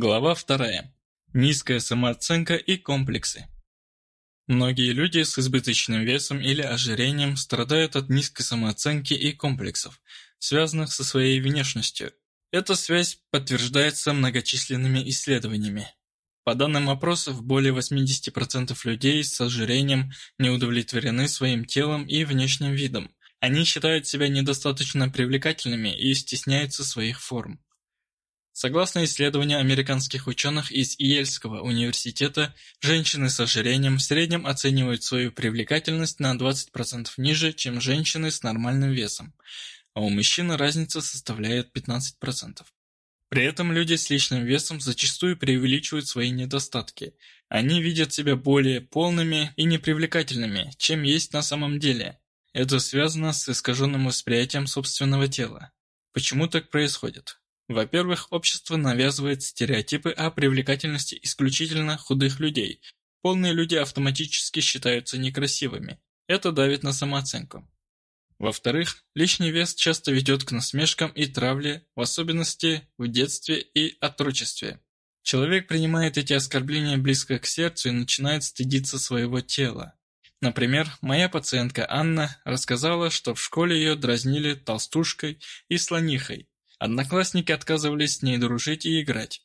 Глава вторая. Низкая самооценка и комплексы. Многие люди с избыточным весом или ожирением страдают от низкой самооценки и комплексов, связанных со своей внешностью. Эта связь подтверждается многочисленными исследованиями. По данным опросов, более 80% людей с ожирением не удовлетворены своим телом и внешним видом. Они считают себя недостаточно привлекательными и стесняются своих форм. Согласно исследованию американских ученых из Йельского университета, женщины с ожирением в среднем оценивают свою привлекательность на 20% ниже, чем женщины с нормальным весом, а у мужчин разница составляет 15%. При этом люди с личным весом зачастую преувеличивают свои недостатки. Они видят себя более полными и непривлекательными, чем есть на самом деле. Это связано с искаженным восприятием собственного тела. Почему так происходит? Во-первых, общество навязывает стереотипы о привлекательности исключительно худых людей. Полные люди автоматически считаются некрасивыми. Это давит на самооценку. Во-вторых, лишний вес часто ведет к насмешкам и травле, в особенности в детстве и отрочестве. Человек принимает эти оскорбления близко к сердцу и начинает стыдиться своего тела. Например, моя пациентка Анна рассказала, что в школе ее дразнили толстушкой и слонихой, Одноклассники отказывались с ней дружить и играть.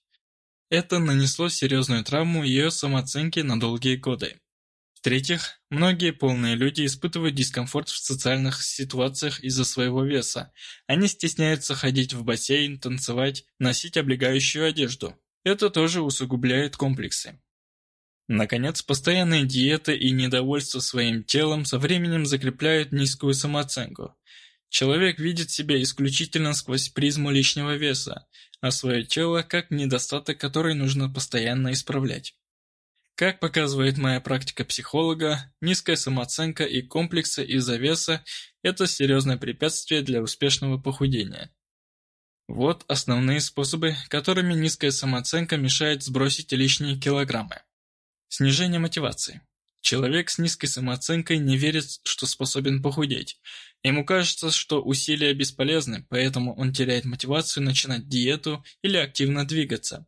Это нанесло серьезную травму ее самооценке на долгие годы. В-третьих, многие полные люди испытывают дискомфорт в социальных ситуациях из-за своего веса. Они стесняются ходить в бассейн, танцевать, носить облегающую одежду. Это тоже усугубляет комплексы. Наконец, постоянные диеты и недовольство своим телом со временем закрепляют низкую самооценку. Человек видит себя исключительно сквозь призму лишнего веса, а свое тело как недостаток, который нужно постоянно исправлять. Как показывает моя практика психолога, низкая самооценка и комплексы из-за веса – это серьезное препятствие для успешного похудения. Вот основные способы, которыми низкая самооценка мешает сбросить лишние килограммы. Снижение мотивации. Человек с низкой самооценкой не верит, что способен похудеть. Ему кажется, что усилия бесполезны, поэтому он теряет мотивацию начинать диету или активно двигаться.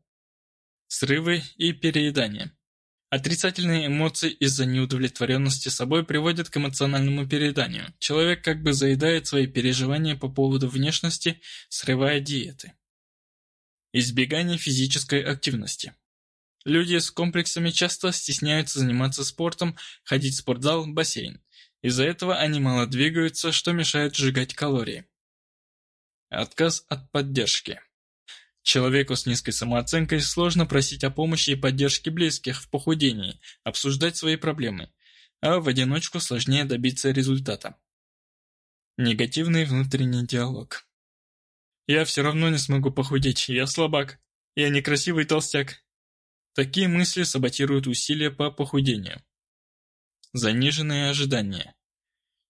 Срывы и переедание. Отрицательные эмоции из-за неудовлетворенности собой приводят к эмоциональному перееданию. Человек как бы заедает свои переживания по поводу внешности, срывая диеты. Избегание физической активности. Люди с комплексами часто стесняются заниматься спортом, ходить в спортзал, бассейн. Из-за этого они мало двигаются, что мешает сжигать калории. Отказ от поддержки. Человеку с низкой самооценкой сложно просить о помощи и поддержке близких в похудении, обсуждать свои проблемы, а в одиночку сложнее добиться результата. Негативный внутренний диалог. «Я все равно не смогу похудеть, я слабак, я некрасивый толстяк, Такие мысли саботируют усилия по похудению. Заниженные ожидания.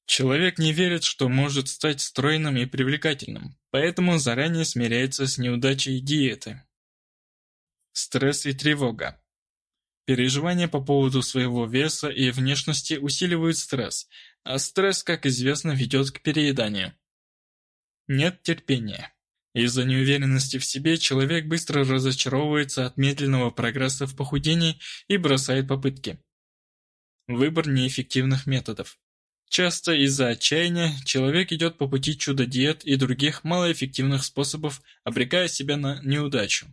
Человек не верит, что может стать стройным и привлекательным, поэтому заранее смиряется с неудачей диеты. Стресс и тревога. Переживания по поводу своего веса и внешности усиливают стресс, а стресс, как известно, ведет к перееданию. Нет терпения. Из-за неуверенности в себе человек быстро разочаровывается от медленного прогресса в похудении и бросает попытки. Выбор неэффективных методов. Часто из-за отчаяния человек идет по пути чудо-диет и других малоэффективных способов, обрекая себя на неудачу.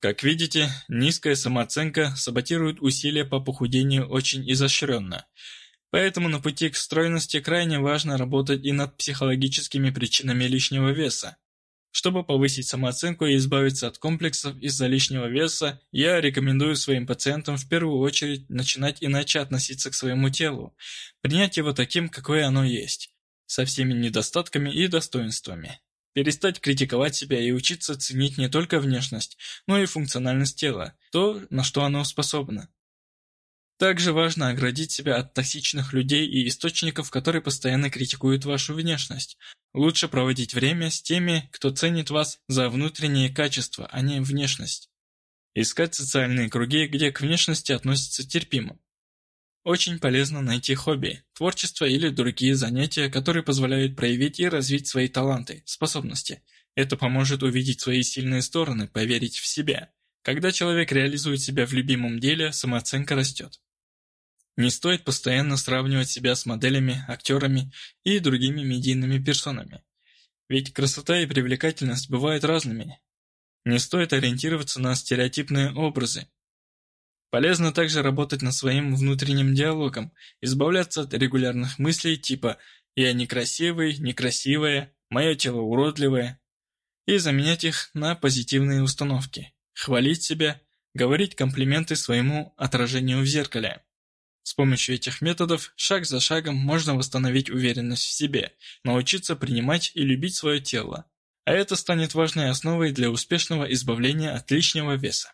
Как видите, низкая самооценка саботирует усилия по похудению очень изощренно. Поэтому на пути к стройности крайне важно работать и над психологическими причинами лишнего веса. Чтобы повысить самооценку и избавиться от комплексов из-за лишнего веса, я рекомендую своим пациентам в первую очередь начинать иначе относиться к своему телу, принять его таким, какое оно есть, со всеми недостатками и достоинствами. Перестать критиковать себя и учиться ценить не только внешность, но и функциональность тела, то, на что оно способно. Также важно оградить себя от токсичных людей и источников, которые постоянно критикуют вашу внешность. Лучше проводить время с теми, кто ценит вас за внутренние качества, а не внешность. Искать социальные круги, где к внешности относятся терпимо. Очень полезно найти хобби, творчество или другие занятия, которые позволяют проявить и развить свои таланты, способности. Это поможет увидеть свои сильные стороны, поверить в себя. Когда человек реализует себя в любимом деле, самооценка растет. Не стоит постоянно сравнивать себя с моделями, актерами и другими медийными персонами. Ведь красота и привлекательность бывают разными. Не стоит ориентироваться на стереотипные образы. Полезно также работать над своим внутренним диалогом, избавляться от регулярных мыслей типа «я некрасивый», «некрасивая», «мое тело уродливое» и заменять их на позитивные установки, хвалить себя, говорить комплименты своему отражению в зеркале. С помощью этих методов шаг за шагом можно восстановить уверенность в себе, научиться принимать и любить свое тело. А это станет важной основой для успешного избавления от лишнего веса.